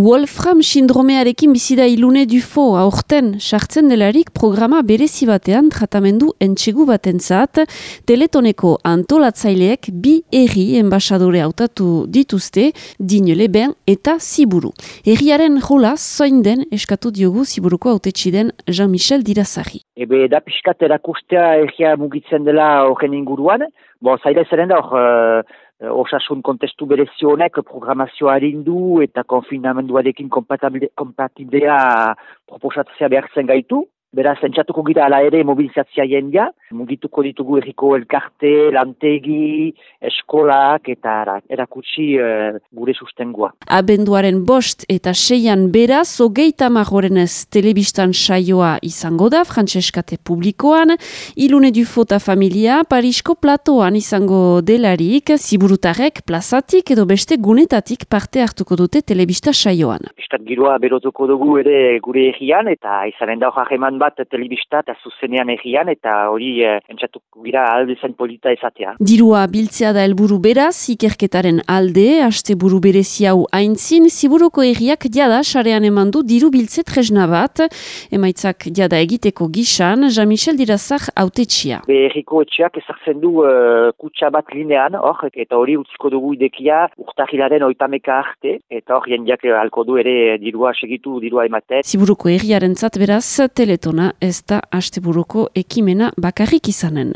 Wolfram sindromearekin bizida ilune dufo aurten sartzen delarik programa berezi batean tratamendu entxegu batentzat teletoneko antolatzaileek bi erri enbasadore hautatu dituzte dinele ben eta ziburu. Erriaren jola zoin den eskatu diogu ziburuko autetxi den Jean-Michel Dirazari. Ebe da pixkat erakustea erria mugitzen dela horren inguruan, bo zaila zeren da hor Eh, osasun kontestu berezionek programazioa du eta konfinamenduarekin kompatiblea proposatzea behar zen gaitu. Beraz, entzatuko gira ala ere mobilizatzia jendia, mugituko ditugu erriko elkarte, lantegi, eskolak eta erakutsi uh, gure sustengoa. Abenduaren bost eta seian beraz, ogeita magorenez telebistan saioa izango da, Franceskate publikoan, ilune du fota familia, Parisko platoan izango delarik, ziburutarek plazatik edo beste gunetatik parte hartuko dute telebista saioan. Estat giroa berotuko dugu ere gure egian eta izanen da hojak bat telebista eta zuzenean egian eta hori e, entzatuko gira aldezen polita ezatea. Dirua biltzea da helburu beraz, ikerketaren alde, haste buru berezi hau haintzin, ziburuko egiak diada sarean eman du diru biltzet tresna bat, emaitzak diada egiteko gisan, Jean-Michel Dirazak autetxia. Be erriko etxeak ezartzen du uh, kutsa bat linean, hor, eta hori utziko dugu idekia urtahilaren oitameka arte, eta hor jendiak alko du ere dirua segitu, dirua ematen. Ziburuko egiaren beraz, teleton ez da asteburuko ekimena bakarrik izanen.